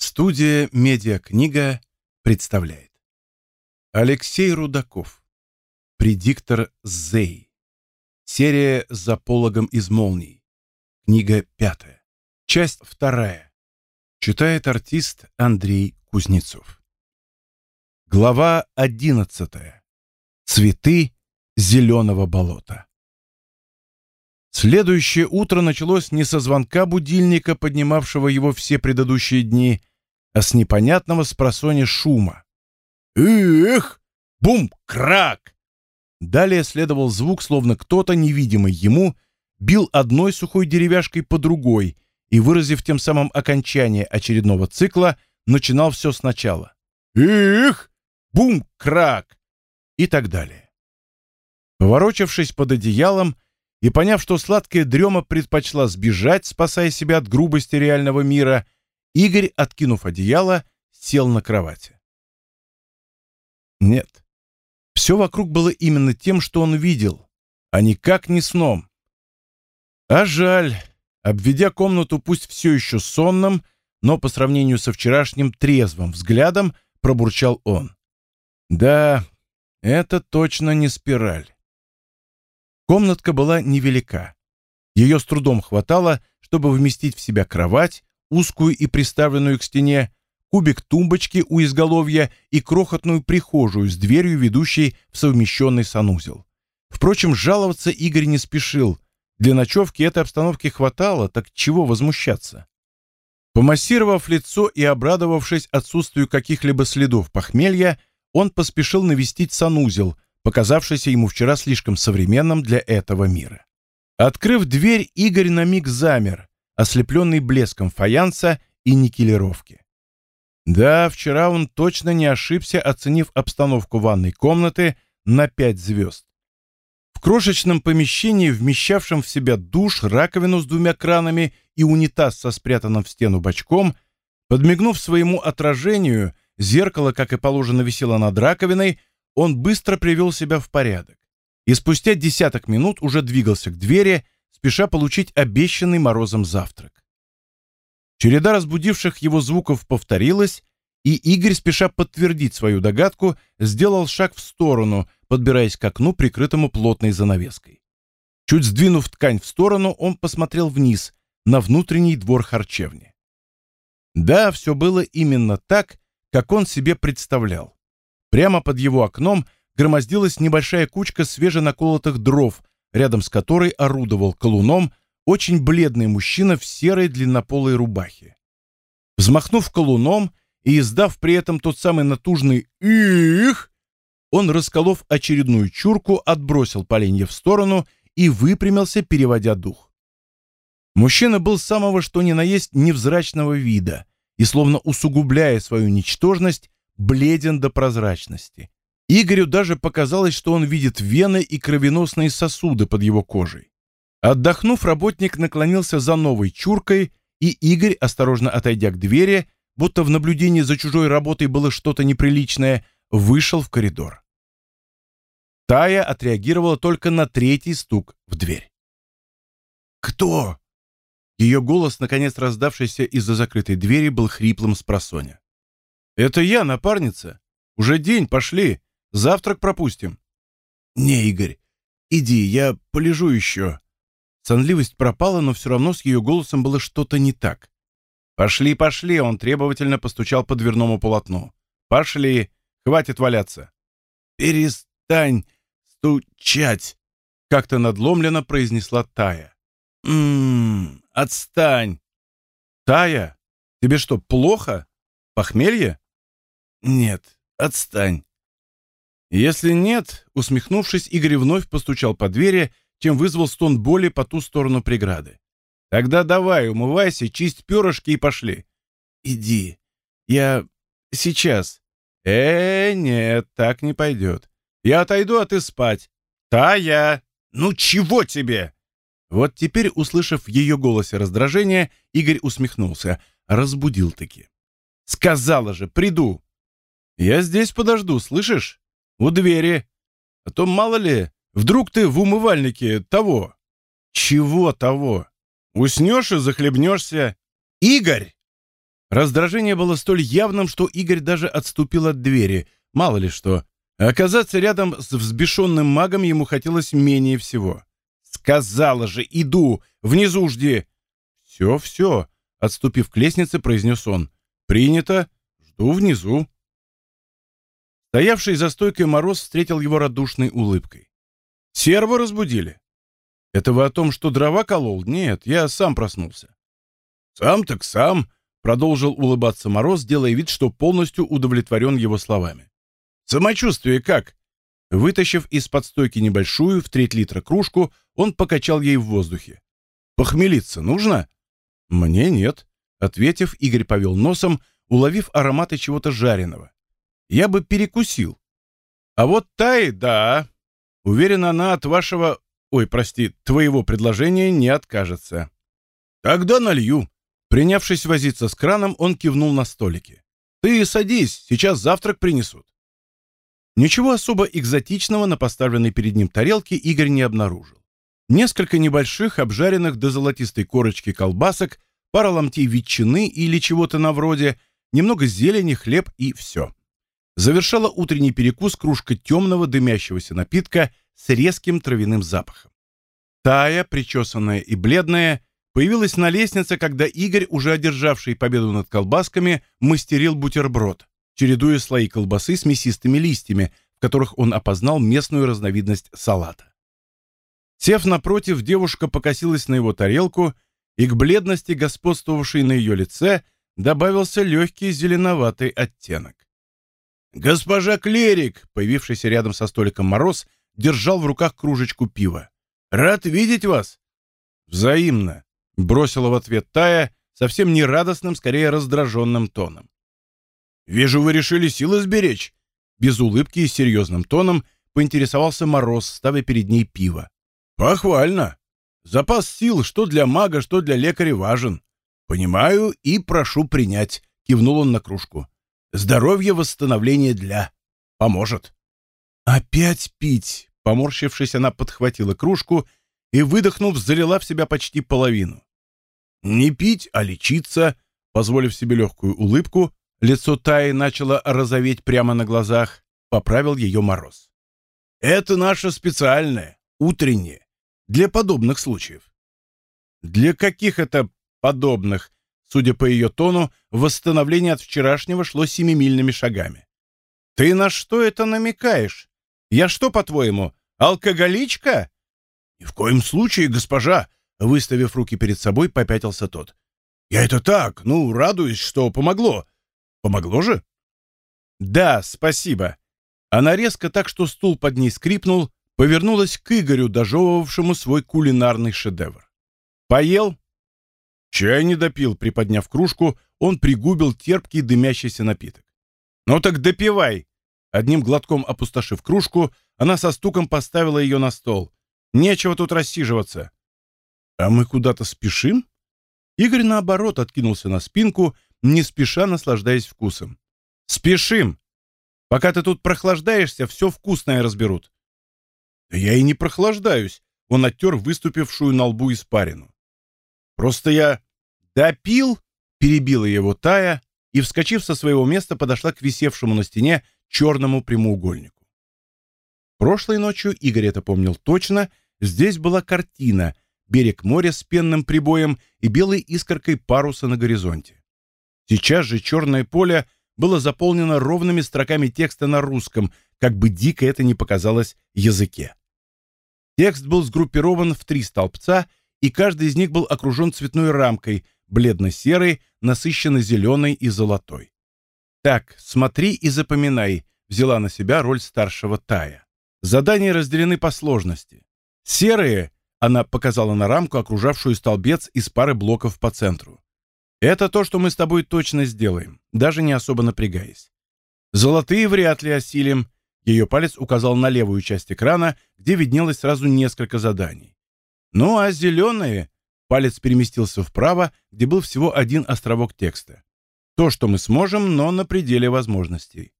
Студия «Медиакнига» представляет. Алексей Рудаков. Предиктор Зей. Серия «За пологом из молний» Книга пятая. Часть вторая. Читает артист Андрей Кузнецов. Глава одиннадцатая. Цветы зеленого болота Следующее утро началось не со звонка будильника, поднимавшего его все предыдущие дни, а с непонятного спросонья шума. «Эх! Бум-крак!» Далее следовал звук, словно кто-то, невидимый ему, бил одной сухой деревяшкой по другой и, выразив тем самым окончание очередного цикла, начинал все сначала. «Эх! Бум-крак!» и так далее. Поворочившись под одеялом и поняв, что сладкая дрема предпочла сбежать, спасая себя от грубости реального мира, Игорь, откинув одеяло, сел на кровати. Нет. Все вокруг было именно тем, что он видел, а никак не сном. А жаль, обведя комнату пусть все еще сонным, но по сравнению со вчерашним трезвым взглядом, пробурчал он. Да, это точно не спираль. Комнатка была невелика. Ее с трудом хватало, чтобы вместить в себя кровать, узкую и приставленную к стене, кубик тумбочки у изголовья и крохотную прихожую с дверью, ведущей в совмещенный санузел. Впрочем, жаловаться Игорь не спешил. Для ночевки этой обстановки хватало, так чего возмущаться? Помассировав лицо и обрадовавшись отсутствию каких-либо следов похмелья, он поспешил навестить санузел, показавшийся ему вчера слишком современным для этого мира. Открыв дверь, Игорь на миг замер, ослепленный блеском фаянса и никелировки. Да, вчера он точно не ошибся, оценив обстановку ванной комнаты на пять звезд. В крошечном помещении, вмещавшем в себя душ, раковину с двумя кранами и унитаз со спрятанным в стену бачком, подмигнув своему отражению, зеркало, как и положено, висело над раковиной, он быстро привел себя в порядок. И спустя десяток минут уже двигался к двери, спеша получить обещанный морозом завтрак. Череда разбудивших его звуков повторилась, и Игорь, спеша подтвердить свою догадку, сделал шаг в сторону, подбираясь к окну, прикрытому плотной занавеской. Чуть сдвинув ткань в сторону, он посмотрел вниз, на внутренний двор харчевни. Да, все было именно так, как он себе представлял. Прямо под его окном громоздилась небольшая кучка свеженаколотых дров, рядом с которой орудовал колуном очень бледный мужчина в серой длиннополой рубахе. Взмахнув колуном и издав при этом тот самый натужный «их», он, расколов очередную чурку, отбросил поленье в сторону и выпрямился, переводя дух. Мужчина был самого что ни на есть невзрачного вида и, словно усугубляя свою ничтожность, бледен до прозрачности. Игорю даже показалось, что он видит вены и кровеносные сосуды под его кожей. Отдохнув, работник наклонился за новой чуркой, и Игорь, осторожно отойдя к двери, будто в наблюдении за чужой работой было что-то неприличное, вышел в коридор. Тая отреагировала только на третий стук в дверь. «Кто?» Ее голос, наконец раздавшийся из-за закрытой двери, был хриплым с просоня. «Это я, напарница. Уже день, пошли. Завтрак пропустим». «Не, Игорь, иди, я полежу еще». Сонливость пропала, но все равно с ее голосом было что-то не так. «Пошли, пошли!» — он требовательно постучал по дверному полотну. «Пошли! Хватит валяться!» «Перестань стучать!» — как-то надломленно произнесла Тая. «Ммм, отстань!» «Тая, тебе что, плохо? Похмелье?» «Нет, отстань!» Если нет, усмехнувшись, Игорь вновь постучал по двери, чем вызвал стон боли по ту сторону преграды. «Тогда давай, умывайся, чисть перышки и пошли». «Иди. Я... сейчас». «Э, нет, так не пойдет. Я отойду, а ты спать». «Тая! Ну чего тебе?» Вот теперь, услышав в ее голосе раздражение, Игорь усмехнулся. Разбудил-таки. «Сказала же, приду!» «Я здесь подожду, слышишь?» У двери. А то, мало ли, вдруг ты в умывальнике того. Чего того? Уснешь и захлебнешься. Игорь! Раздражение было столь явным, что Игорь даже отступил от двери. Мало ли что. Оказаться рядом с взбешенным магом ему хотелось менее всего. «Сказала же, иду! Внизу жди!» «Все, все!» — отступив к лестнице, произнес он. «Принято. Жду внизу». Стоявший за стойкой Мороз встретил его радушной улыбкой. «Серво разбудили?» «Это вы о том, что дрова колол? Нет, я сам проснулся». «Сам так сам», — продолжил улыбаться Мороз, делая вид, что полностью удовлетворен его словами. «Самочувствие как?» Вытащив из-под стойки небольшую, в треть литра кружку, он покачал ей в воздухе. «Похмелиться нужно?» «Мне нет», — ответив, Игорь повел носом, уловив ароматы чего-то жареного. «Я бы перекусил». «А вот Тай, да. Уверен, она от вашего... Ой, прости, твоего предложения не откажется». «Тогда налью». Принявшись возиться с краном, он кивнул на столике. «Ты садись, сейчас завтрак принесут». Ничего особо экзотичного на поставленной перед ним тарелке Игорь не обнаружил. Несколько небольших, обжаренных до золотистой корочки колбасок, пара ломтей ветчины или чего-то на вроде, немного зелени, хлеб и все. Завершала утренний перекус кружка темного дымящегося напитка с резким травяным запахом. Тая, причесанная и бледная, появилась на лестнице, когда Игорь, уже одержавший победу над колбасками, мастерил бутерброд, чередуя слои колбасы с мясистыми листьями, в которых он опознал местную разновидность салата. Сев напротив, девушка покосилась на его тарелку, и к бледности, господствовавшей на ее лице, добавился легкий зеленоватый оттенок. Госпожа Клерик, появившийся рядом со столиком Мороз, держал в руках кружечку пива. Рад видеть вас. Взаимно, бросила в ответ Тая, совсем не радостным, скорее раздраженным тоном. Вижу, вы решили силы сберечь. Без улыбки и серьезным тоном поинтересовался Мороз, ставя перед ней пиво. Похвально. Запас сил, что для мага, что для лекаря важен. Понимаю и прошу принять, кивнул он на кружку. Здоровье восстановление для. Поможет. Опять пить. Поморщившись, она подхватила кружку и, выдохнув, залила в себя почти половину. Не пить, а лечиться, позволив себе легкую улыбку, лицо Таи начало розоветь прямо на глазах, поправил ее мороз. Это наше специальное, утреннее, для подобных случаев. Для каких это подобных? Судя по ее тону, восстановление от вчерашнего шло семимильными шагами. «Ты на что это намекаешь? Я что, по-твоему, алкоголичка?» «Ни в коем случае, госпожа!» Выставив руки перед собой, попятился тот. «Я это так, ну, радуюсь, что помогло. Помогло же?» «Да, спасибо». Она резко так, что стул под ней скрипнул, повернулась к Игорю, дожевывавшему свой кулинарный шедевр. «Поел?» Чай не допил, приподняв кружку, он пригубил терпкий дымящийся напиток. «Ну так допивай!» Одним глотком опустошив кружку, она со стуком поставила ее на стол. «Нечего тут рассиживаться». «А мы куда-то спешим?» Игорь, наоборот, откинулся на спинку, не спеша наслаждаясь вкусом. «Спешим! Пока ты тут прохлаждаешься, все вкусное разберут». «Да я и не прохлаждаюсь», — он оттер выступившую на лбу испарину. Просто я допил, перебила его Тая и, вскочив со своего места, подошла к висевшему на стене черному прямоугольнику. Прошлой ночью, Игорь это помнил точно, здесь была картина «Берег моря с пенным прибоем и белой искоркой паруса на горизонте». Сейчас же черное поле было заполнено ровными строками текста на русском, как бы дико это ни показалось языке. Текст был сгруппирован в три столбца и каждый из них был окружен цветной рамкой, бледно-серой, насыщенно-зеленой и золотой. «Так, смотри и запоминай», — взяла на себя роль старшего Тая. Задания разделены по сложности. Серые — она показала на рамку, окружавшую столбец из пары блоков по центру. «Это то, что мы с тобой точно сделаем, даже не особо напрягаясь. Золотые вряд ли осилим». Ее палец указал на левую часть экрана, где виднелось сразу несколько заданий. Ну а зеленые... Палец переместился вправо, где был всего один островок текста. То, что мы сможем, но на пределе возможностей.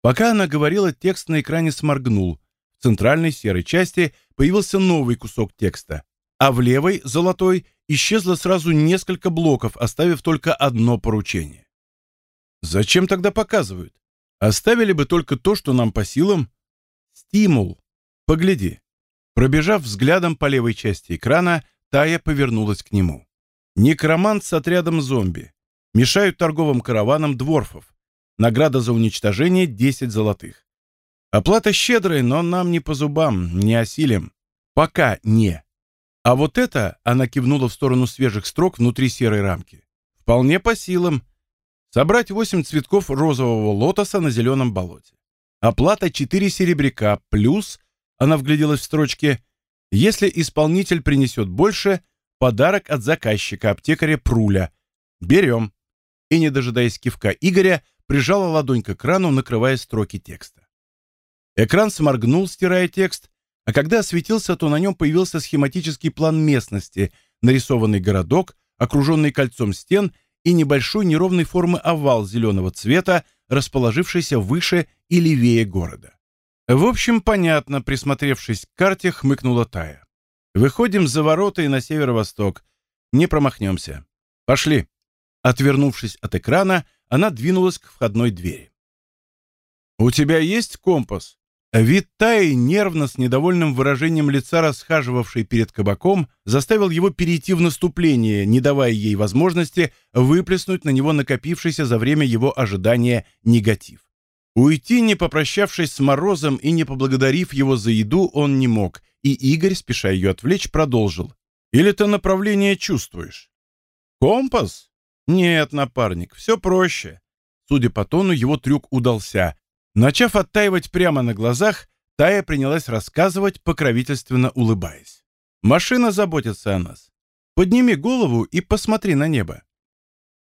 Пока она говорила, текст на экране сморгнул. В центральной серой части появился новый кусок текста. а в левой, золотой, исчезло сразу несколько блоков, оставив только одно поручение. Зачем тогда показывают? Оставили бы только то, что нам по силам. Стимул. Погляди. Пробежав взглядом по левой части экрана, Тая повернулась к нему. Некромант с отрядом зомби. Мешают торговым караванам дворфов. Награда за уничтожение 10 золотых. Оплата щедрая, но нам не по зубам, не осилим. Пока не. А вот это, она кивнула в сторону свежих строк внутри серой рамки. Вполне по силам. Собрать 8 цветков розового лотоса на зеленом болоте. Оплата 4 серебряка, плюс, она вгляделась в строчке, если исполнитель принесет больше, подарок от заказчика, аптекаря Пруля. Берем. И, не дожидаясь кивка Игоря, прижала ладонь к экрану, накрывая строки текста. Экран сморгнул, стирая текст, а когда осветился, то на нем появился схематический план местности, нарисованный городок, окруженный кольцом стен и небольшой неровной формы овал зеленого цвета, расположившийся выше и левее города. В общем, понятно, присмотревшись к карте, хмыкнула Тая. Выходим за ворота и на северо-восток. Не промахнемся. Пошли. Отвернувшись от экрана, она двинулась к входной двери. «У тебя есть компас?» Вид Таи, нервно, с недовольным выражением лица, расхаживавший перед кабаком, заставил его перейти в наступление, не давая ей возможности выплеснуть на него накопившийся за время его ожидания негатив. Уйти, не попрощавшись с Морозом и не поблагодарив его за еду, он не мог, и Игорь, спеша ее отвлечь, продолжил. «Или ты направление чувствуешь?» «Компас?» «Нет, напарник, все проще». Судя по тону, его трюк удался. Начав оттаивать прямо на глазах, Тая принялась рассказывать, покровительственно улыбаясь. «Машина заботится о нас. Подними голову и посмотри на небо».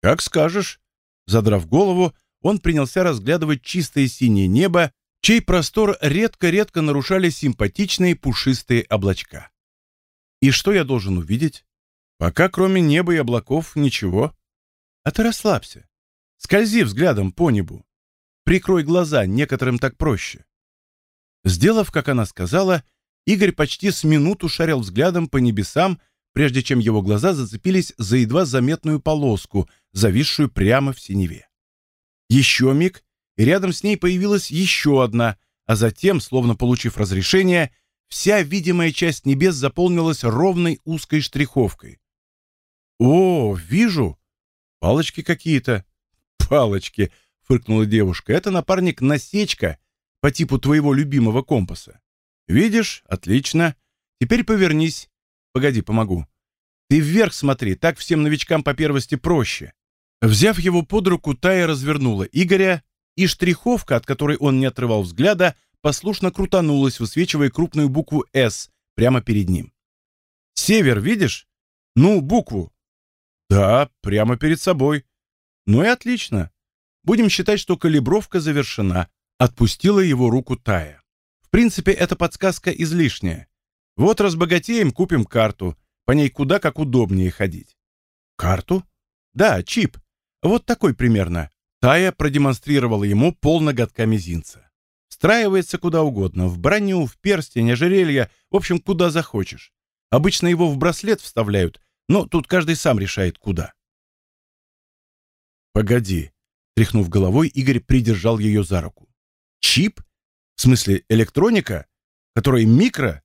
«Как скажешь». Задрав голову, он принялся разглядывать чистое синее небо, чей простор редко-редко нарушали симпатичные пушистые облачка. «И что я должен увидеть? Пока кроме неба и облаков ничего. А ты расслабься. Скользи взглядом по небу. Прикрой глаза, некоторым так проще». Сделав, как она сказала, Игорь почти с минуту шарил взглядом по небесам, прежде чем его глаза зацепились за едва заметную полоску, зависшую прямо в синеве. Еще миг, и рядом с ней появилась еще одна, а затем, словно получив разрешение, вся видимая часть небес заполнилась ровной узкой штриховкой. «О, вижу! Палочки какие-то!» «Палочки!» — фыркнула девушка. «Это напарник насечка по типу твоего любимого компаса. Видишь? Отлично. Теперь повернись. Погоди, помогу. Ты вверх смотри, так всем новичкам по первости проще. Взяв его под руку, Тая развернула Игоря, и штриховка, от которой он не отрывал взгляда, послушно крутанулась, высвечивая крупную букву «С» прямо перед ним. «Север, видишь? Ну, букву». «Да, прямо перед собой». «Ну и отлично. Будем считать, что калибровка завершена», — отпустила его руку Тая. «В принципе, эта подсказка излишняя. Вот разбогатеем, купим карту. По ней куда как удобнее ходить». «Карту?» «Да, чип. Вот такой примерно. Тая продемонстрировала ему пол ноготка мизинца. Встраивается куда угодно, в броню, в перстень, ожерелье, в общем, куда захочешь. Обычно его в браслет вставляют, но тут каждый сам решает, куда. «Погоди», — тряхнув головой, Игорь придержал ее за руку. «Чип? В смысле, электроника? Которая микро?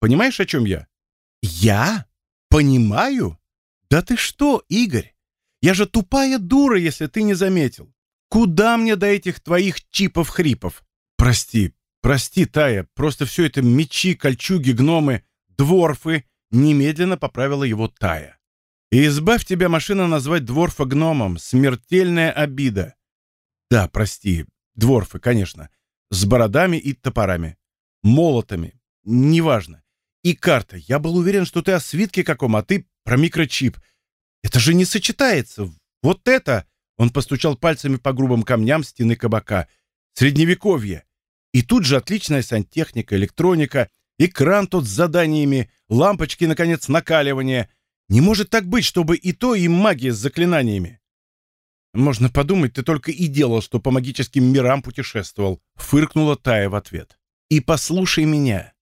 Понимаешь, о чем я?» «Я? Понимаю? Да ты что, Игорь? Я же тупая дура, если ты не заметил. Куда мне до этих твоих чипов-хрипов? Прости, прости, Тая, просто все это мечи, кольчуги, гномы, дворфы. Немедленно поправила его Тая. И избавь тебя машина назвать дворфа гномом. Смертельная обида. Да, прости, дворфы, конечно. С бородами и топорами. Молотами. Неважно. И карта. Я был уверен, что ты о свитке каком, а ты про микрочип. Это же не сочетается. Вот это, он постучал пальцами по грубым камням стены кабака. Средневековье. И тут же отличная сантехника, электроника, экран тот с заданиями, лампочки, наконец, накаливания. Не может так быть, чтобы и то, и магия с заклинаниями. Можно подумать, ты только и делал, что по магическим мирам путешествовал, фыркнула Тая в ответ. И послушай меня.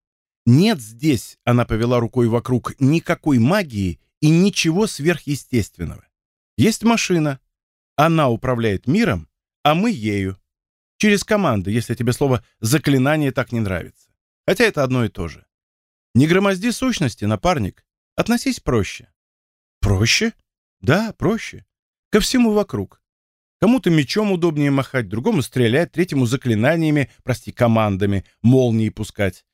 Нет здесь, она повела рукой вокруг, никакой магии и ничего сверхъестественного. Есть машина. Она управляет миром, а мы ею. Через команды, если тебе слово «заклинание» так не нравится. Хотя это одно и то же. Не громозди сущности, напарник. Относись проще. Проще? Да, проще. Ко всему вокруг. Кому-то мечом удобнее махать, другому стрелять, третьему заклинаниями, прости, командами, молнии пускать.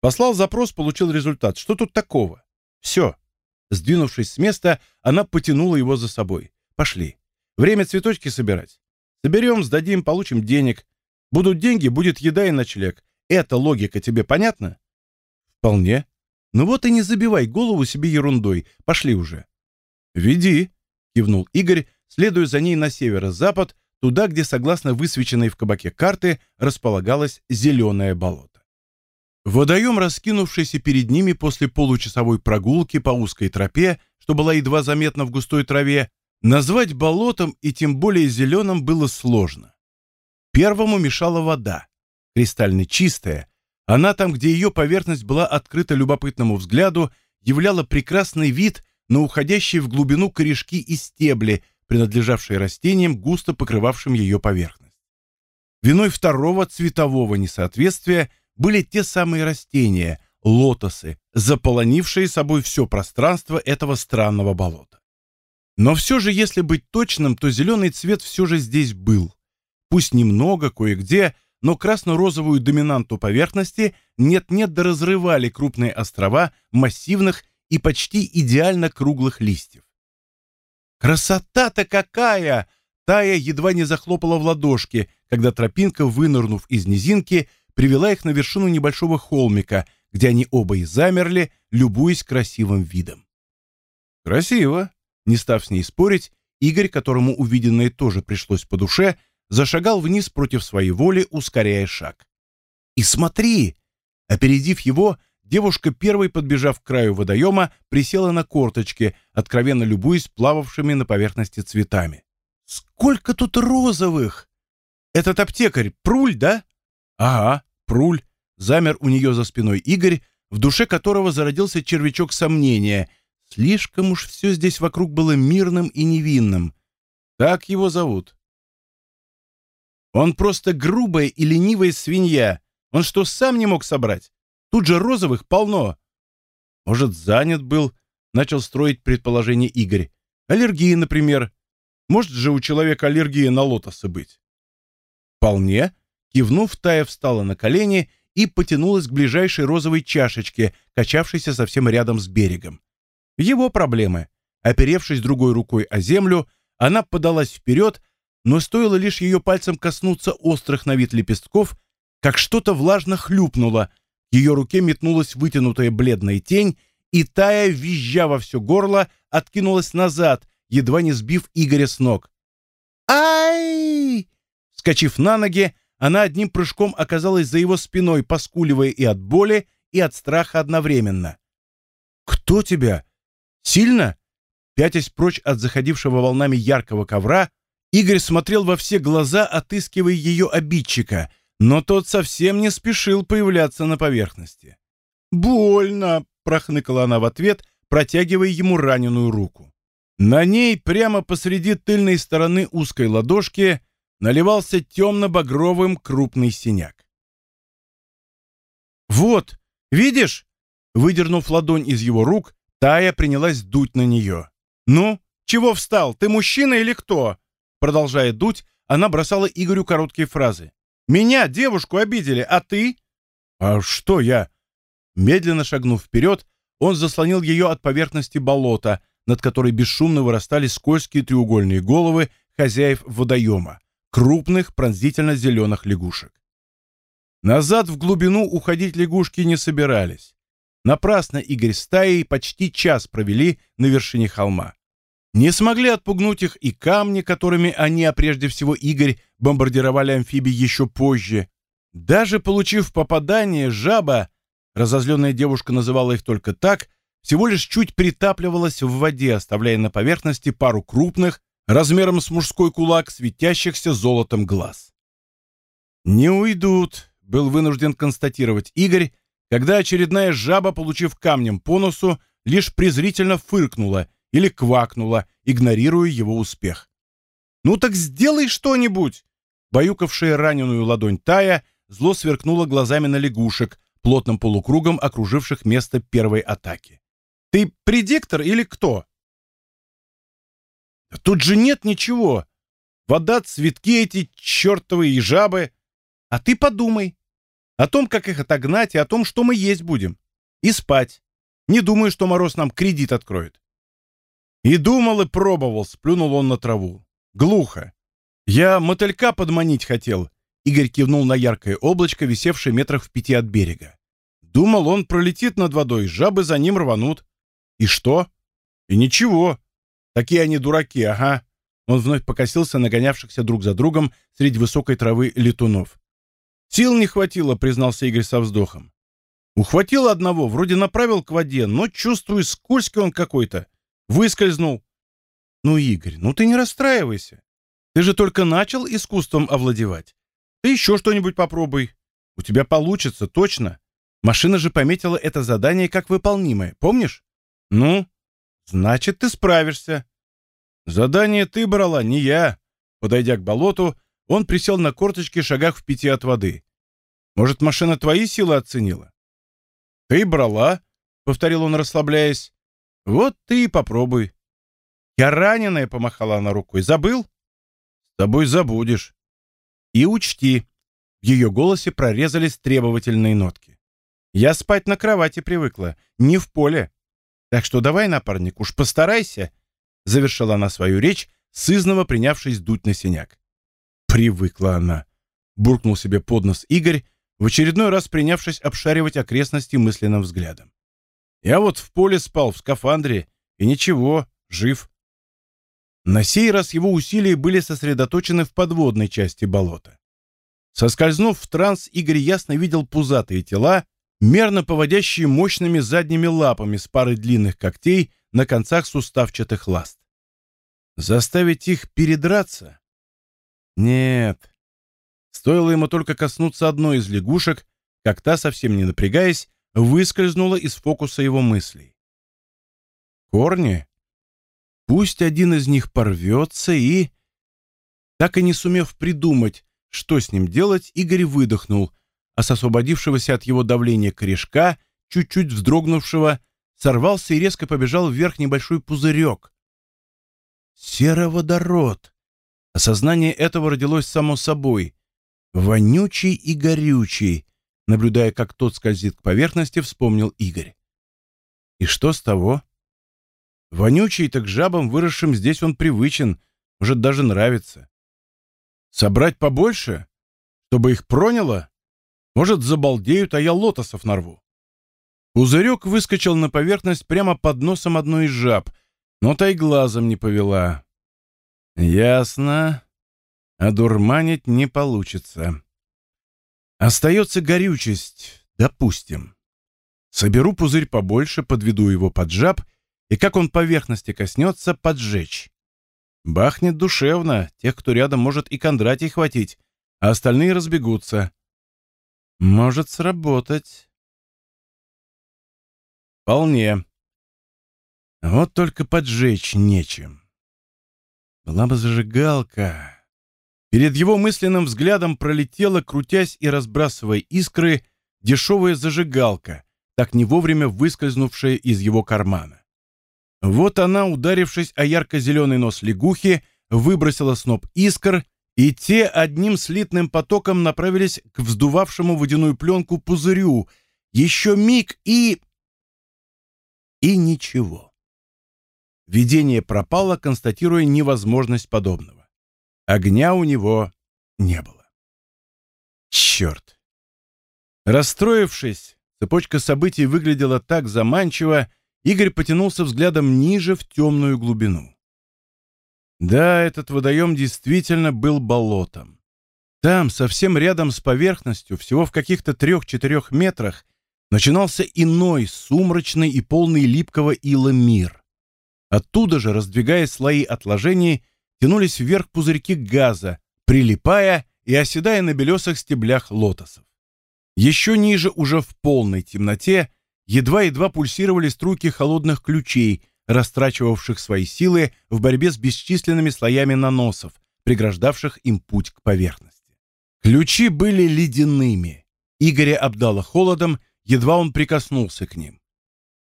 Послал запрос, получил результат. Что тут такого? Все. Сдвинувшись с места, она потянула его за собой. Пошли. Время цветочки собирать. Соберем, сдадим, получим денег. Будут деньги, будет еда и ночлег. Эта логика тебе понятна? Вполне. Ну вот и не забивай голову себе ерундой. Пошли уже. Веди, кивнул Игорь, следуя за ней на северо-запад, туда, где, согласно высвеченной в кабаке карты, располагалось зеленое болото. Водоем, раскинувшийся перед ними после получасовой прогулки по узкой тропе, что была едва заметна в густой траве, назвать болотом и тем более зеленым было сложно. Первому мешала вода, кристально чистая. Она там, где ее поверхность была открыта любопытному взгляду, являла прекрасный вид на уходящие в глубину корешки и стебли, принадлежавшие растениям, густо покрывавшим ее поверхность. Виной второго цветового несоответствия – были те самые растения, лотосы, заполонившие собой все пространство этого странного болота. Но все же, если быть точным, то зеленый цвет все же здесь был. Пусть немного, кое-где, но красно-розовую доминанту поверхности нет-нет да разрывали крупные острова массивных и почти идеально круглых листьев. «Красота-то какая!» Тая едва не захлопала в ладошки, когда тропинка, вынырнув из низинки, привела их на вершину небольшого холмика, где они оба и замерли, любуясь красивым видом. «Красиво!» Не став с ней спорить, Игорь, которому увиденное тоже пришлось по душе, зашагал вниз против своей воли, ускоряя шаг. «И смотри!» Опередив его, девушка, первой подбежав к краю водоема, присела на корточки, откровенно любуясь плававшими на поверхности цветами. «Сколько тут розовых!» «Этот аптекарь, Пруль, да?» «Ага, Пруль». Замер у нее за спиной Игорь, в душе которого зародился червячок сомнения. Слишком уж все здесь вокруг было мирным и невинным. Так его зовут. Он просто грубая и ленивая свинья. Он что, сам не мог собрать? Тут же розовых полно. Может, занят был, начал строить предположение Игорь. Аллергия, например. Может же у человека аллергия на лотосы быть? Вполне, Кивнув, Тая встала на колени и потянулась к ближайшей розовой чашечке, качавшейся совсем рядом с берегом. Его проблемы. Оперевшись другой рукой о землю, она подалась вперед, но стоило лишь ее пальцем коснуться острых на вид лепестков, как что-то влажно хлюпнуло, к ее руке метнулась вытянутая бледная тень, и Тая, визжа во все горло, откинулась назад, едва не сбив Игоря с ног. «Ай!» Вскочив на ноги, она одним прыжком оказалась за его спиной, поскуливая и от боли, и от страха одновременно. «Кто тебя? Сильно?» Пятясь прочь от заходившего волнами яркого ковра, Игорь смотрел во все глаза, отыскивая ее обидчика, но тот совсем не спешил появляться на поверхности. «Больно!» — прохныкала она в ответ, протягивая ему раненую руку. На ней, прямо посреди тыльной стороны узкой ладошки, наливался темно-багровым крупный синяк. «Вот, видишь?» Выдернув ладонь из его рук, Тая принялась дуть на нее. «Ну, чего встал? Ты мужчина или кто?» Продолжая дуть, она бросала Игорю короткие фразы. «Меня, девушку, обидели, а ты?» «А что я?» Медленно шагнув вперед, он заслонил ее от поверхности болота, над которой бесшумно вырастали скользкие треугольные головы хозяев водоема, крупных пронзительно-зеленых лягушек. Назад в глубину уходить лягушки не собирались. Напрасно Игорь с Таей почти час провели на вершине холма. Не смогли отпугнуть их и камни, которыми они, а прежде всего Игорь, бомбардировали амфибии еще позже. Даже получив попадание, жаба, разозленная девушка называла их только так, всего лишь чуть притапливалась в воде, оставляя на поверхности пару крупных, размером с мужской кулак, светящихся золотом глаз. «Не уйдут», — был вынужден констатировать Игорь, когда очередная жаба, получив камнем по носу, лишь презрительно фыркнула или квакнула, игнорируя его успех. «Ну так сделай что-нибудь!» Баюкавшая раненую ладонь Тая зло сверкнула глазами на лягушек, плотным полукругом окруживших место первой атаки. «Ты предиктор или кто?» «Тут же нет ничего. Вода, цветки эти чертовые и жабы. А ты подумай о том, как их отогнать, и о том, что мы есть будем. И спать. Не думаю, что Мороз нам кредит откроет». И думал, и пробовал, сплюнул он на траву. Глухо. Я мотылька подманить хотел. Игорь кивнул на яркое облачко, висевшее метрах в пяти от берега. Думал, он пролетит над водой, жабы за ним рванут. И что? И ничего. Такие они дураки, ага. Он вновь покосился на гонявшихся друг за другом среди высокой травы летунов. Сил не хватило, признался Игорь со вздохом. Ухватил одного, вроде направил к воде, но, чувствую, скользкий он какой-то. Выскользнул. Ну, Игорь, ну ты не расстраивайся. Ты же только начал искусством овладевать. Ты еще что-нибудь попробуй. У тебя получится, точно. Машина же пометила это задание как выполнимое, помнишь? Ну, значит, ты справишься. Задание ты брала, не я. Подойдя к болоту, он присел на корточки шагах в пяти от воды. Может, машина твои силы оценила? Ты брала, повторил он, расслабляясь. Вот ты и попробуй. Я раненая, помахала она рукой. Забыл? С тобой забудешь. И учти, в ее голосе прорезались требовательные нотки. Я спать на кровати привыкла, не в поле. Так что давай, напарник, уж постарайся, завершила она свою речь, сызново принявшись дуть на синяк. Привыкла она, буркнул себе под нос Игорь, в очередной раз принявшись обшаривать окрестности мысленным взглядом. Я вот в поле спал в скафандре, и ничего, жив. На сей раз его усилия были сосредоточены в подводной части болота. Соскользнув в транс, Игорь ясно видел пузатые тела, мерно поводящие мощными задними лапами с парой длинных когтей на концах суставчатых ласт. Заставить их передраться? Нет. Стоило ему только коснуться одной из лягушек, как та, совсем не напрягаясь, выскользнула из фокуса его мыслей. Корни? Пусть один из них порвется и... Так и не сумев придумать, что с ним делать, Игорь выдохнул, а с освободившегося от его давления корешка, чуть-чуть вздрогнувшего, сорвался и резко побежал вверх небольшой пузырек. Сероводород. Осознание этого родилось само собой. Вонючий и горючий. Наблюдая, как тот скользит к поверхности, вспомнил Игорь. И что с того? Вонючий так жабам, выросшим здесь, он привычен, может, даже нравится. Собрать побольше? Чтобы их проняло? Может, забалдеют, а я лотосов нарву. Пузырек выскочил на поверхность прямо под носом одной из жаб, но та и глазом не повела. Ясно. Одурманить не получится. Остается горючесть, допустим. Соберу пузырь побольше, подведу его под жаб — и как он поверхности коснется, поджечь. Бахнет душевно, тех, кто рядом, может и Кондратий хватить, а остальные разбегутся. Может сработать. Вполне. Вот только поджечь нечем. Была бы зажигалка. Перед его мысленным взглядом пролетела, крутясь и разбрасывая искры, дешевая зажигалка, так не вовремя выскользнувшая из его кармана. Вот она, ударившись о ярко-зеленый нос лягухи, выбросила сноп искр, и те одним слитным потоком направились к вздувавшему водяную пленку пузырю. Еще миг и... И ничего. Видение пропало, констатируя невозможность подобного. Огня у него не было. Черт! Расстроившись, цепочка событий выглядела так заманчиво, Игорь потянулся взглядом ниже в темную глубину. Да, этот водоем действительно был болотом. Там, совсем рядом с поверхностью, всего в каких-то трех-четырех метрах, начинался иной, сумрачный и полный липкого ила мир. Оттуда же, раздвигая слои отложений, тянулись вверх пузырьки газа, прилипая и оседая на белесых стеблях лотосов. Еще ниже, уже в полной темноте, едва-едва пульсировали струйки холодных ключей, растрачивавших свои силы в борьбе с бесчисленными слоями наносов, преграждавших им путь к поверхности. Ключи были ледяными. Игоря обдало холодом, едва он прикоснулся к ним.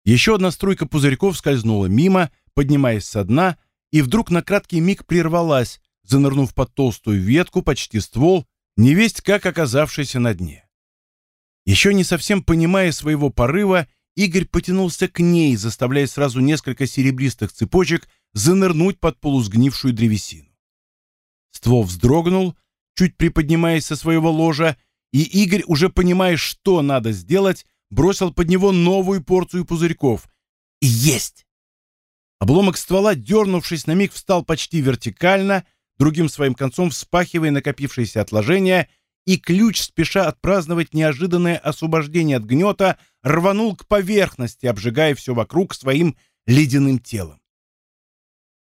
Еще одна струйка пузырьков скользнула мимо, поднимаясь со дна, и вдруг на краткий миг прервалась, занырнув под толстую ветку, почти ствол, невесть как оказавшийся на дне. Еще не совсем понимая своего порыва, Игорь потянулся к ней, заставляя сразу несколько серебристых цепочек занырнуть под полусгнившую древесину. Ствол вздрогнул, чуть приподнимаясь со своего ложа, и Игорь, уже понимая, что надо сделать, бросил под него новую порцию пузырьков. есть! Обломок ствола, дернувшись на миг, встал почти вертикально, другим своим концом вспахивая накопившиеся отложения, и ключ, спеша отпраздновать неожиданное освобождение от гнета, рванул к поверхности, обжигая все вокруг своим ледяным телом.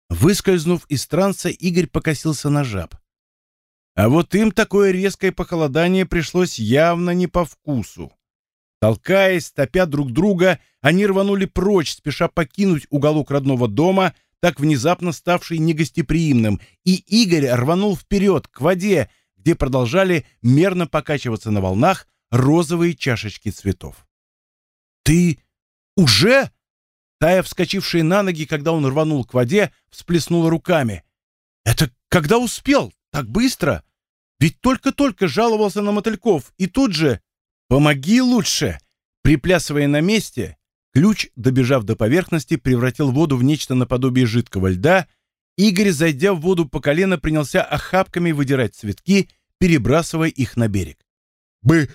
Выскользнув из транса, Игорь покосился на жаб. А вот им такое резкое похолодание пришлось явно не по вкусу. Толкаясь, топя друг друга, они рванули прочь, спеша покинуть уголок родного дома, так внезапно ставший негостеприимным, и Игорь рванул вперед, к воде, где продолжали мерно покачиваться на волнах розовые чашечки цветов. «Ты уже?» Тая, вскочившая на ноги, когда он рванул к воде, всплеснула руками. «Это когда успел? Так быстро? Ведь только-только жаловался на мотыльков, и тут же... Помоги лучше!» Приплясывая на месте, ключ, добежав до поверхности, превратил воду в нечто наподобие жидкого льда. Игорь, зайдя в воду по колено, принялся охапками выдирать цветки, перебрасывая их на берег. «Бы...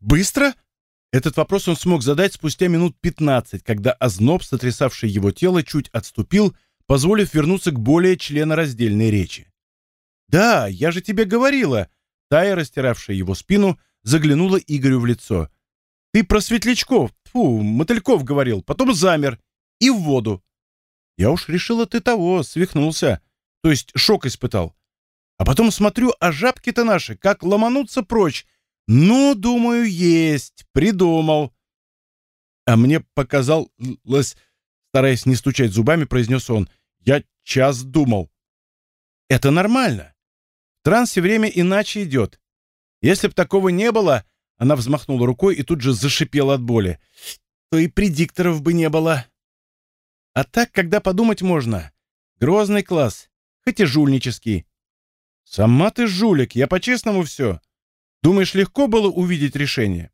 быстро?» Этот вопрос он смог задать спустя минут 15, когда озноб, сотрясавший его тело, чуть отступил, позволив вернуться к более членораздельной речи. «Да, я же тебе говорила!» Тая, растиравшая его спину, заглянула Игорю в лицо. «Ты про светлячков, фу, мотыльков говорил, потом замер. И в воду. Я уж решила, ты того, свихнулся. То есть шок испытал. А потом смотрю, а жабки-то наши, как ломанутся прочь, «Ну, думаю, есть. Придумал». А мне показалось, стараясь не стучать зубами, произнес он, «Я час думал». «Это нормально. В трансе время иначе идет. Если б такого не было...» Она взмахнула рукой и тут же зашипела от боли. «То и предикторов бы не было». А так, когда подумать можно. Грозный класс, хоть и жульнический. «Сама ты жулик, я по-честному все. Думаешь, легко было увидеть решение?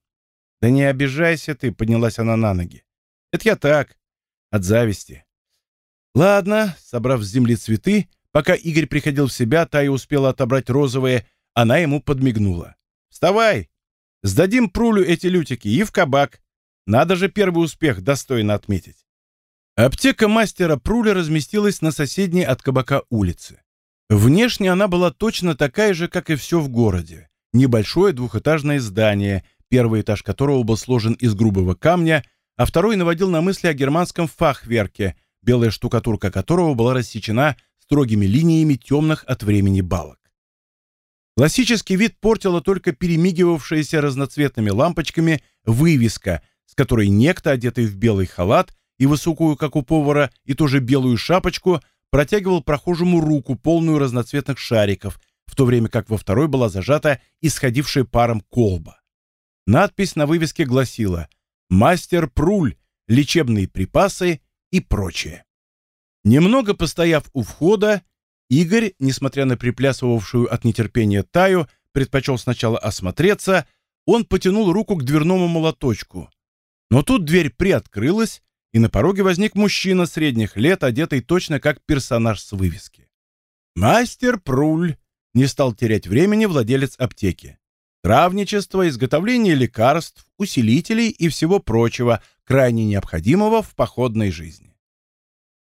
Да не обижайся ты, поднялась она на ноги. Это я так, от зависти. Ладно, собрав с земли цветы, пока Игорь приходил в себя, та и успела отобрать розовые, она ему подмигнула. Вставай, сдадим прулю эти лютики и в кабак. Надо же первый успех достойно отметить. Аптека мастера Пруля разместилась на соседней от кабака улице. Внешне она была точно такая же, как и все в городе небольшое двухэтажное здание, первый этаж которого был сложен из грубого камня, а второй наводил на мысли о германском фахверке, белая штукатурка которого была рассечена строгими линиями темных от времени балок. Классический вид портила только перемигивавшаяся разноцветными лампочками вывеска, с которой некто, одетый в белый халат и высокую, как у повара, и тоже белую шапочку, протягивал прохожему руку, полную разноцветных шариков, в то время как во второй была зажата исходившая паром колба. Надпись на вывеске гласила «Мастер Пруль, лечебные припасы и прочее». Немного постояв у входа, Игорь, несмотря на приплясывавшую от нетерпения Таю, предпочел сначала осмотреться, он потянул руку к дверному молоточку. Но тут дверь приоткрылась, и на пороге возник мужчина средних лет, одетый точно как персонаж с вывески. «Мастер Пруль, не стал терять времени владелец аптеки. Травничество, изготовление лекарств, усилителей и всего прочего, крайне необходимого в походной жизни.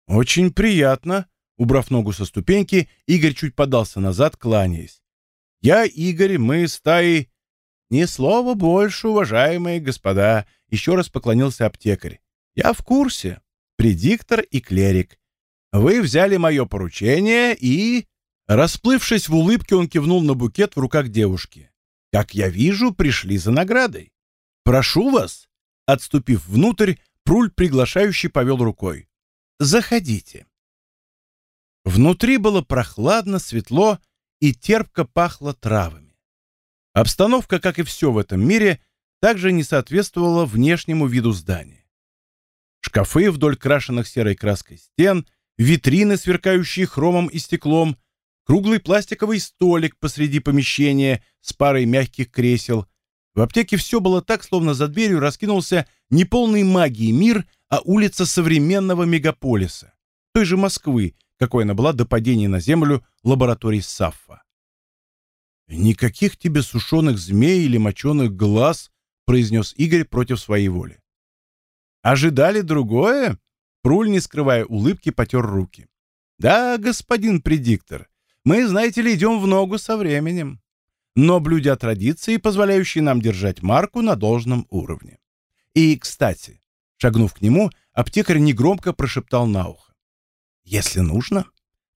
«Очень приятно», — убрав ногу со ступеньки, Игорь чуть подался назад, кланяясь. «Я, Игорь, мы стаи...» «Ни слова больше, уважаемые господа», — еще раз поклонился аптекарь. «Я в курсе. Предиктор и клерик. Вы взяли мое поручение и...» Расплывшись в улыбке, он кивнул на букет в руках девушки. «Как я вижу, пришли за наградой. «Прошу вас!» Отступив внутрь, Пруль приглашающий повел рукой. «Заходите». Внутри было прохладно, светло и терпко пахло травами. Обстановка, как и все в этом мире, также не соответствовала внешнему виду здания. Шкафы вдоль крашенных серой краской стен, витрины, сверкающие хромом и стеклом, круглый пластиковый столик посреди помещения с парой мягких кресел. В аптеке все было так, словно за дверью раскинулся не полный магии мир, а улица современного мегаполиса, той же Москвы, какой она была до падения на землю лабораторий Саффа. «Никаких тебе сушеных змей или моченых глаз», произнес Игорь против своей воли. «Ожидали другое?» Пруль, не скрывая улыбки, потер руки. «Да, господин предиктор, мы, знаете ли, идем в ногу со временем, но блюдя традиции, позволяющие нам держать марку на должном уровне. И, кстати, шагнув к нему, аптекарь негромко прошептал на ухо. Если нужно,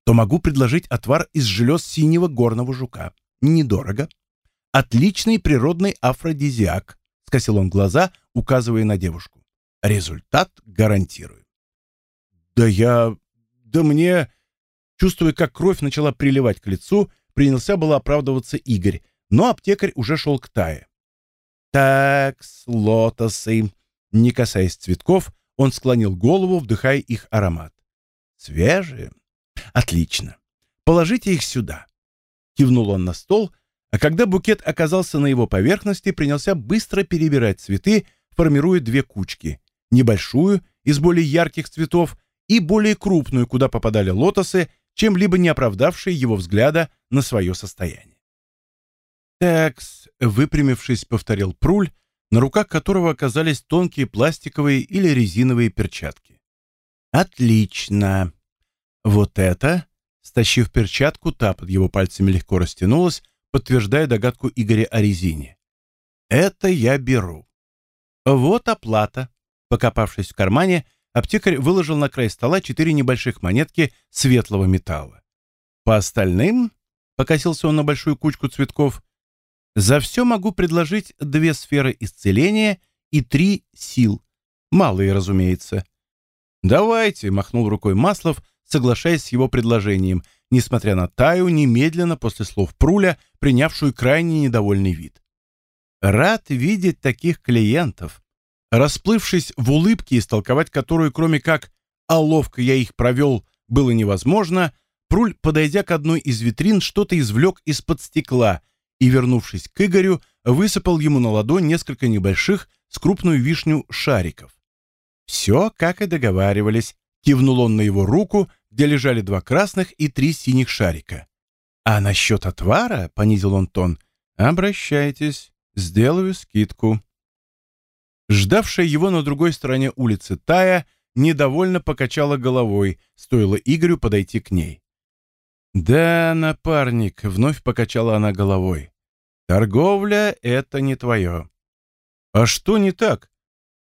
то могу предложить отвар из желез синего горного жука. Недорого. Отличный природный афродизиак, скосил он глаза, указывая на девушку. Результат гарантирую. Да я... да мне... Чувствуя, как кровь начала приливать к лицу, принялся было оправдываться Игорь, но аптекарь уже шел к Тае. Так, лотосы. Не касаясь цветков, он склонил голову, вдыхая их аромат. Свежие? Отлично. Положите их сюда. Кивнул он на стол, а когда букет оказался на его поверхности, принялся быстро перебирать цветы, формируя две кучки. Небольшую, из более ярких цветов, и более крупную, куда попадали лотосы, чем-либо не оправдавшие его взгляда на свое состояние. «Такс», — выпрямившись, повторил Пруль, на руках которого оказались тонкие пластиковые или резиновые перчатки. Отлично. Вот это, стащив перчатку, та под его пальцами легко растянулась, подтверждая догадку Игоря о резине. Это я беру. Вот оплата. Покопавшись в кармане, аптекарь выложил на край стола четыре небольших монетки светлого металла. По остальным, покосился он на большую кучку цветков, за все могу предложить две сферы исцеления и три сил. Малые, разумеется. «Давайте», — махнул рукой Маслов, соглашаясь с его предложением, несмотря на Таю, немедленно после слов Пруля, принявшую крайне недовольный вид. «Рад видеть таких клиентов». Расплывшись в улыбке, истолковать которую, кроме как «а ловко я их провел» было невозможно, Пруль, подойдя к одной из витрин, что-то извлек из-под стекла и, вернувшись к Игорю, высыпал ему на ладонь несколько небольших с крупную вишню шариков. «Все, как и договаривались», — кивнул он на его руку, где лежали два красных и три синих шарика. «А насчет отвара», — понизил он тон, — «обращайтесь, сделаю скидку». Ждавшая его на другой стороне улицы Тая недовольно покачала головой, стоило Игорю подойти к ней. «Да, напарник», — вновь покачала она головой, — «торговля — это не твое». «А что не так?»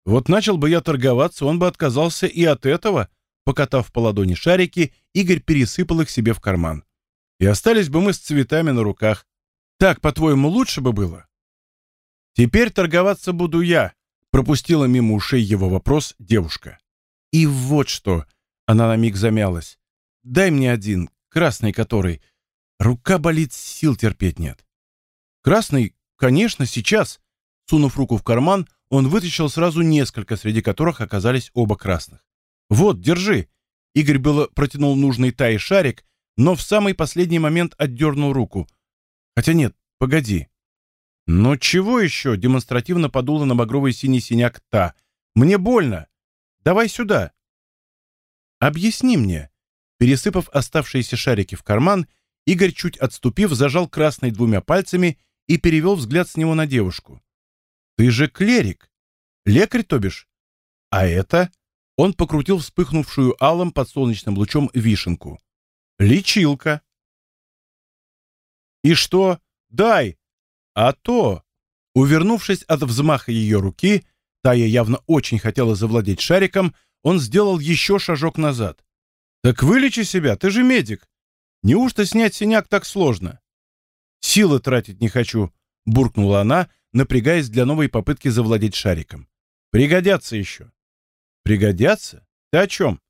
Вот начал бы я торговаться, он бы отказался и от этого. Покатав по ладони шарики, Игорь пересыпал их себе в карман. И остались бы мы с цветами на руках. Так, по-твоему, лучше бы было? Теперь торговаться буду я, пропустила мимо ушей его вопрос девушка. И вот что, она на миг замялась. Дай мне один, красный который. Рука болит, сил терпеть нет. Красный, конечно, сейчас. Сунув руку в карман, он вытащил сразу несколько, среди которых оказались оба красных. «Вот, держи!» Игорь было протянул нужный Тае шарик, но в самый последний момент отдернул руку. «Хотя нет, погоди». «Но чего еще?» — демонстративно подула на багровый синий синяк та. «Мне больно. Давай сюда». «Объясни мне». Пересыпав оставшиеся шарики в карман, Игорь, чуть отступив, зажал красный двумя пальцами и перевел взгляд с него на девушку. Ты же клерик. Лекарь, то бишь. А это? Он покрутил вспыхнувшую алым под солнечным лучом вишенку. Лечилка. И что? Дай. А то. Увернувшись от взмаха ее руки, Тая явно очень хотела завладеть шариком, он сделал еще шажок назад. Так вылечи себя, ты же медик. Неужто снять синяк так сложно? Силы тратить не хочу, буркнула она, напрягаясь для новой попытки завладеть шариком. «Пригодятся еще». «Пригодятся? Ты о чем?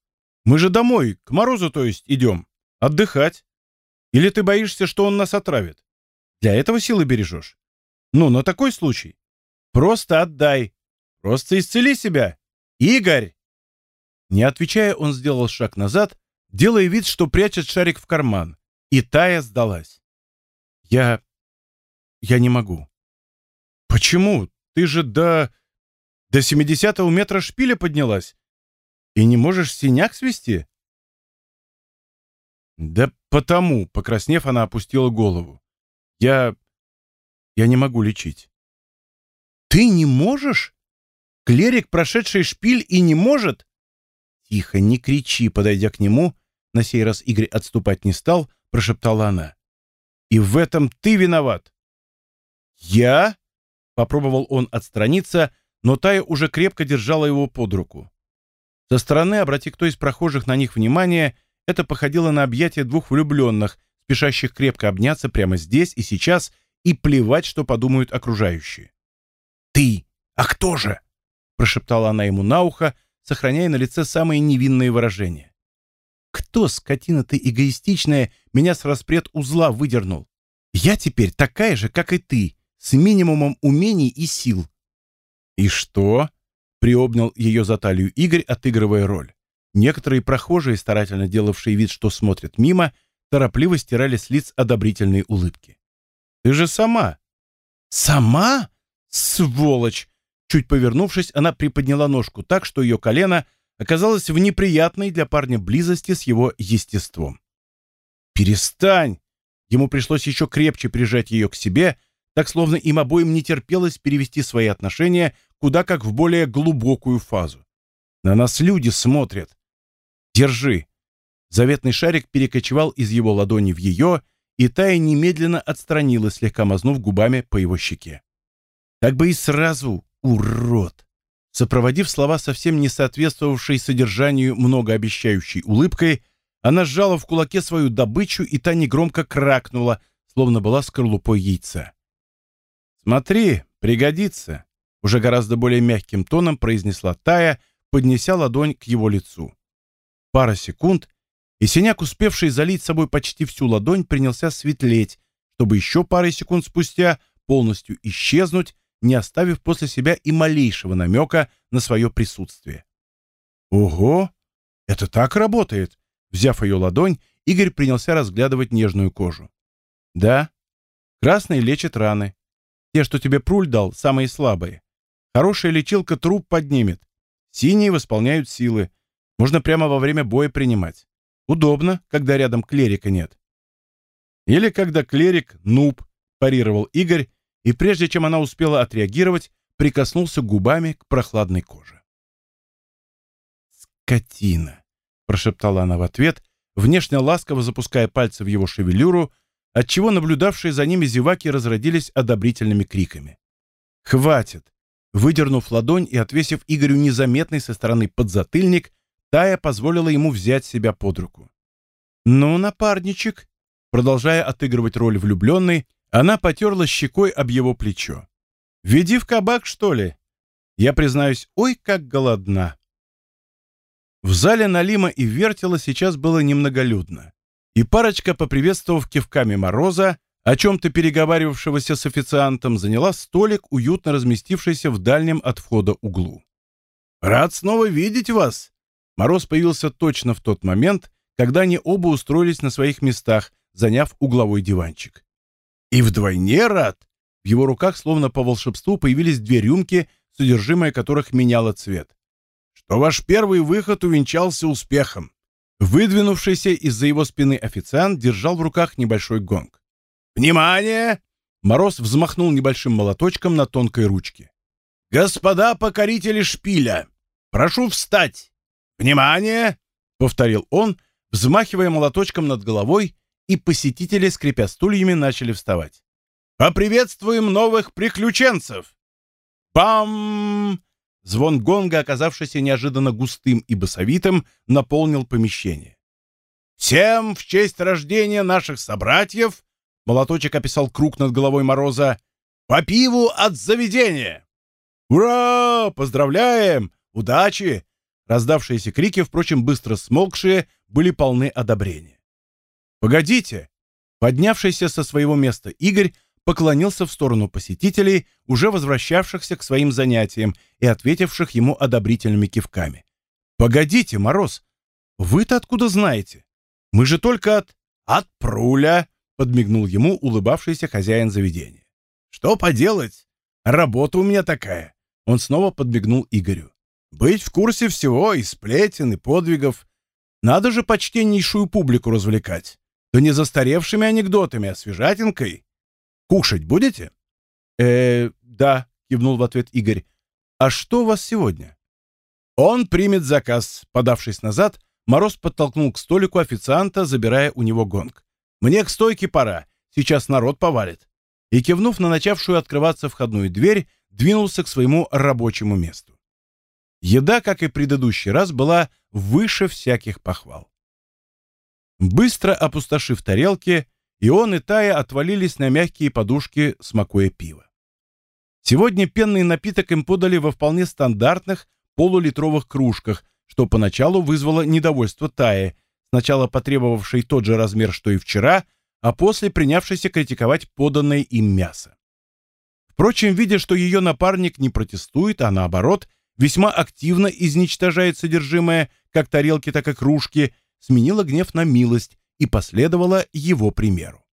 Мы же домой, к Морозу, то есть, идем. Отдыхать. Или ты боишься, что он нас отравит? Для этого силы бережешь? Ну, на такой случай. Просто отдай. Просто исцели себя. Игорь!» Не отвечая, он сделал шаг назад, делая вид, что прячет шарик в карман. И Тая сдалась. «Я... я не могу». «Почему? Ты же до... до семидесятого метра шпиля поднялась. И не можешь синяк свести?» «Да потому», — покраснев, она опустила голову. «Я... я не могу лечить». «Ты не можешь? Клерик, прошедший шпиль, и не может?» «Тихо, не кричи», — подойдя к нему, на сей раз Игорь отступать не стал, прошептала она. «И в этом ты виноват!» «Я?» — попробовал он отстраниться, но Тая уже крепко держала его под руку. Со стороны, обрати кто из прохожих на них внимание, это походило на объятие двух влюбленных, спешащих крепко обняться прямо здесь и сейчас и плевать, что подумают окружающие. «Ты! А кто же?» — прошептала она ему на ухо, сохраняя на лице самые невинные выражения. «Кто, скотина ты эгоистичная, меня с распред узла выдернул? Я теперь такая же, как и ты, с минимумом умений и сил». «И что?» — приобнял ее за талию Игорь, отыгрывая роль. Некоторые прохожие, старательно делавшие вид, что смотрят мимо, торопливо стирали с лиц одобрительные улыбки. «Ты же сама!» «Сама? Сволочь!» Чуть повернувшись, она приподняла ножку так, что ее колено оказалось в неприятной для парня близости с его естеством. «Перестань!» Ему пришлось еще крепче прижать ее к себе, так словно им обоим не терпелось перевести свои отношения куда как в более глубокую фазу. На нас люди смотрят. Держи. Заветный шарик перекочевал из его ладони в ее, и Тая немедленно отстранилась, слегка мазнув губами по его щеке. Так бы и сразу, урод. Сопроводив слова совсем не соответствовавшей содержанию многообещающей улыбкой, она сжала в кулаке свою добычу, и та негромко кракнула, словно была скорлупой яйца. «Смотри, пригодится», — уже гораздо более мягким тоном произнесла Тая, поднеся ладонь к его лицу. Пара секунд, и синяк, успевший залить собой почти всю ладонь, принялся светлеть, чтобы еще парой секунд спустя полностью исчезнуть, не оставив после себя и малейшего намека на свое присутствие. «Ого! Это так работает!» Взяв ее ладонь, Игорь принялся разглядывать нежную кожу. «Да, красный лечит раны. Те, что тебе пруль дал, самые слабые. Хорошая лечилка труп поднимет. Синие восполняют силы. Можно прямо во время боя принимать. Удобно, когда рядом клерика нет. Или когда клерик — нуб, парировал Игорь, и прежде чем она успела отреагировать, прикоснулся губами к прохладной коже. «Скотина!» — прошептала она в ответ, внешне ласково запуская пальцы в его шевелюру, отчего наблюдавшие за ними зеваки разродились одобрительными криками. «Хватит!» Выдернув ладонь и отвесив Игорю незаметный со стороны подзатыльник, Тая позволила ему взять себя под руку. «Ну, напарничек!» Продолжая отыгрывать роль влюбленной, она потерла щекой об его плечо. «Веди в кабак, что ли? Я, признаюсь, ой, как голодна!» В зале Налима и Вертела сейчас было немноголюдно, и парочка, поприветствовав кивками Мороза, о чем-то переговаривавшегося с официантом, заняла столик, уютно разместившийся в дальнем от входа углу. «Рад снова видеть вас!» Мороз появился точно в тот момент, когда они оба устроились на своих местах, заняв угловой диванчик. И вдвойне рад. В его руках, словно по волшебству, появились две рюмки, содержимое которых меняло цвет. Что ваш первый выход увенчался успехом. Выдвинувшийся из-за его спины официант держал в руках небольшой гонг. «Внимание!» Мороз взмахнул небольшим молоточком на тонкой ручке. «Господа покорители шпиля, прошу встать! Внимание!» — повторил он, взмахивая молоточком над головой и посетители, скрипя стульями, начали вставать. «Поприветствуем новых приключенцев!» «Бам!» Звон гонга, оказавшийся неожиданно густым и басовитым, наполнил помещение. «Всем в честь рождения наших собратьев!» Молоточек описал круг над головой Мороза. По пиву от заведения!» «Ура! Поздравляем! Удачи!» Раздавшиеся крики, впрочем, быстро смолкшие, были полны одобрения. «Погодите!» Поднявшийся со своего места Игорь поклонился в сторону посетителей, уже возвращавшихся к своим занятиям и ответивших ему одобрительными кивками. «Погодите, Мороз, вы-то откуда знаете? Мы же только от... от Пруля!» подмигнул ему улыбавшийся хозяин заведения. «Что поделать? Работа у меня такая!» Он снова подмигнул Игорю. «Быть в курсе всего, и сплетен, и подвигов. Надо же почтеннейшую публику развлекать. Да не застаревшими анекдотами, а свежатинкой. Кушать будете?» «Э, да», — кивнул в ответ Игорь. «А что у вас сегодня?» «Он примет заказ», — подавшись назад, Мороз подтолкнул к столику официанта, забирая у него гонг. «Мне к стойке пора, сейчас народ повалит». И, кивнув на начавшую открываться входную дверь, двинулся к своему рабочему месту. Еда, как и предыдущий раз, была выше всяких похвал. Быстро опустошив тарелки, и он, и Тая отвалились на мягкие подушки, смакуя пиво. Сегодня пенный напиток им подали во вполне стандартных полулитровых кружках, что поначалу вызвало недовольство Таи, сначала потребовавшей тот же размер, что и вчера, а после принявшейся критиковать поданное им мясо. Впрочем, видя, что ее напарник не протестует, а наоборот, весьма активно изничтожает содержимое как тарелки, так и кружки, сменила гнев на милость и последовала его примеру.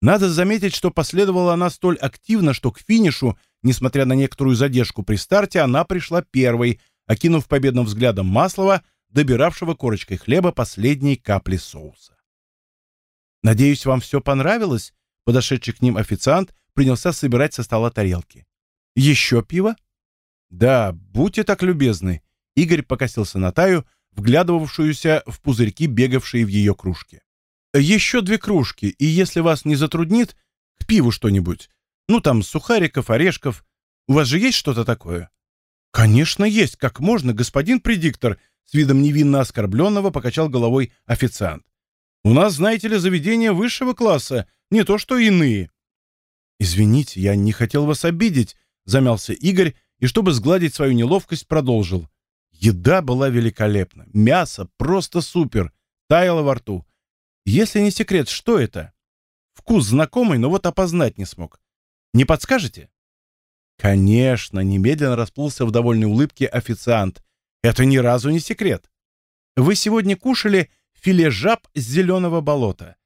Надо заметить, что последовала она столь активно, что к финишу, несмотря на некоторую задержку при старте, она пришла первой, окинув победным взглядом Маслова, добиравшего корочкой хлеба последние капли соуса. «Надеюсь, вам все понравилось?» Подошедший к ним официант принялся собирать со стола тарелки. «Еще пиво?» «Да, будьте так любезны». Игорь покосился на Таю, вглядывавшуюся в пузырьки, бегавшие в ее кружке. «Еще две кружки, и если вас не затруднит, к пиву что-нибудь. Ну, там, сухариков, орешков. У вас же есть что-то такое?» «Конечно есть, как можно, господин предиктор», с видом невинно оскорбленного покачал головой официант. «У нас, знаете ли, заведение высшего класса, не то что иные». «Извините, я не хотел вас обидеть», — замялся Игорь, и, чтобы сгладить свою неловкость, продолжил. Еда была великолепна, мясо просто супер, таяло во рту. Если не секрет, что это? Вкус знакомый, но вот опознать не смог. Не подскажете? Конечно, немедленно расплылся в довольной улыбке официант. Это ни разу не секрет. Вы сегодня кушали филе жаб с зеленого болота.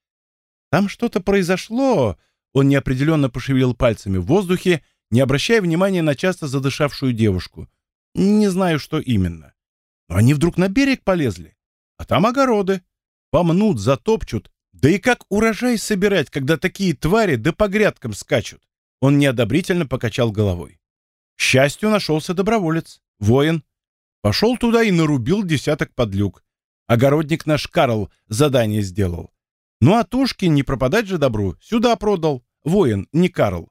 Там что-то произошло. Он неопределенно пошевелил пальцами в воздухе, не обращая внимания на часто задышавшую девушку. Не знаю, что именно. Но они вдруг на берег полезли. А там огороды. Помнут, затопчут. Да и как урожай собирать, когда такие твари да по грядкам скачут? Он неодобрительно покачал головой. К счастью, нашелся доброволец, воин. Пошел туда и нарубил десяток подлюк. Огородник наш Карл задание сделал. Ну а тушки не пропадать же добру, сюда продал. Воин, не Карл.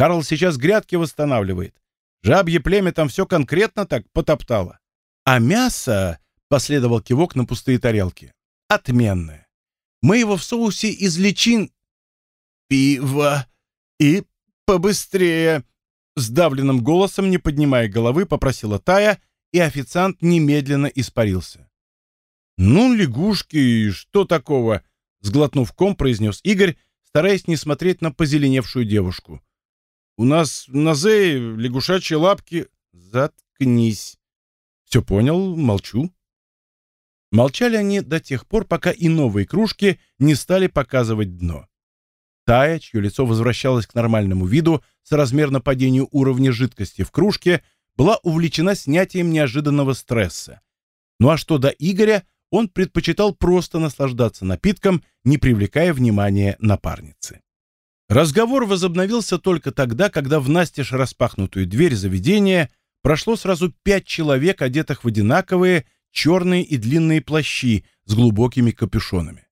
Карл сейчас грядки восстанавливает. Жабье племя там все конкретно так потоптало. А мясо, последовал кивок на пустые тарелки, отменное. Мы его в соусе из личин... Пиво и побыстрее, сдавленным голосом, не поднимая головы, попросила Тая, и официант немедленно испарился. «Ну, лягушки, что такого?» — сглотнув ком, произнес Игорь, стараясь не смотреть на позеленевшую девушку. У нас на Зее лягушачьи лапки. Заткнись. Все понял, молчу. Молчали они до тех пор, пока и новые кружки не стали показывать дно. Тая, чье лицо возвращалось к нормальному виду с размерно падению уровня жидкости в кружке, была увлечена снятием неожиданного стресса. Ну а что до Игоря, он предпочитал просто наслаждаться напитком, не привлекая внимания напарницы. Разговор возобновился только тогда, когда в настежь распахнутую дверь заведения прошло сразу пять человек, одетых в одинаковые черные и длинные плащи с глубокими капюшонами.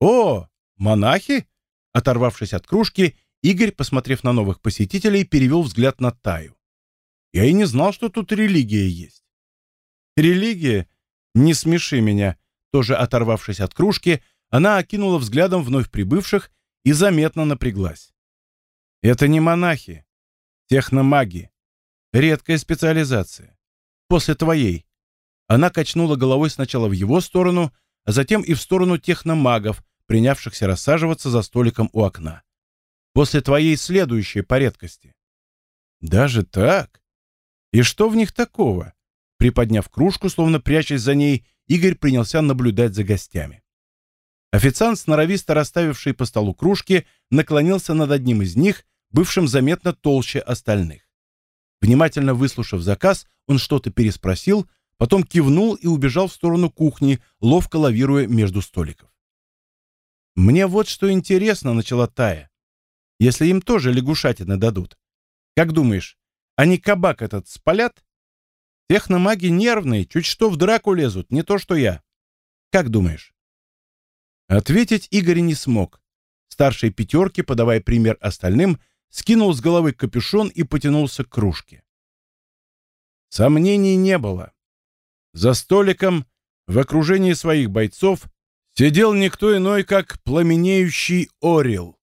«О, монахи!» Оторвавшись от кружки, Игорь, посмотрев на новых посетителей, перевел взгляд на Таю. «Я и не знал, что тут религия есть». «Религия? Не смеши меня!» Тоже оторвавшись от кружки, она окинула взглядом вновь прибывших и заметно напряглась. Это не монахи. Техномаги. Редкая специализация. После твоей. Она качнула головой сначала в его сторону, а затем и в сторону техномагов, принявшихся рассаживаться за столиком у окна. После твоей следующей по редкости. Даже так? И что в них такого? Приподняв кружку, словно прячась за ней, Игорь принялся наблюдать за гостями. Официант, сноровисто расставивший по столу кружки, наклонился над одним из них, бывшим заметно толще остальных. Внимательно выслушав заказ, он что-то переспросил, потом кивнул и убежал в сторону кухни, ловко лавируя между столиков. «Мне вот что интересно», — начала Тая. «Если им тоже лягушатины дадут. Как думаешь, они кабак этот спалят? Техномаги нервные, чуть что в драку лезут, не то что я. Как думаешь?» Ответить Игорь не смог. Старший пятерки, подавая пример остальным, скинул с головы капюшон и потянулся к кружке. Сомнений не было. За столиком, в окружении своих бойцов, сидел никто иной, как пламенеющий Орел.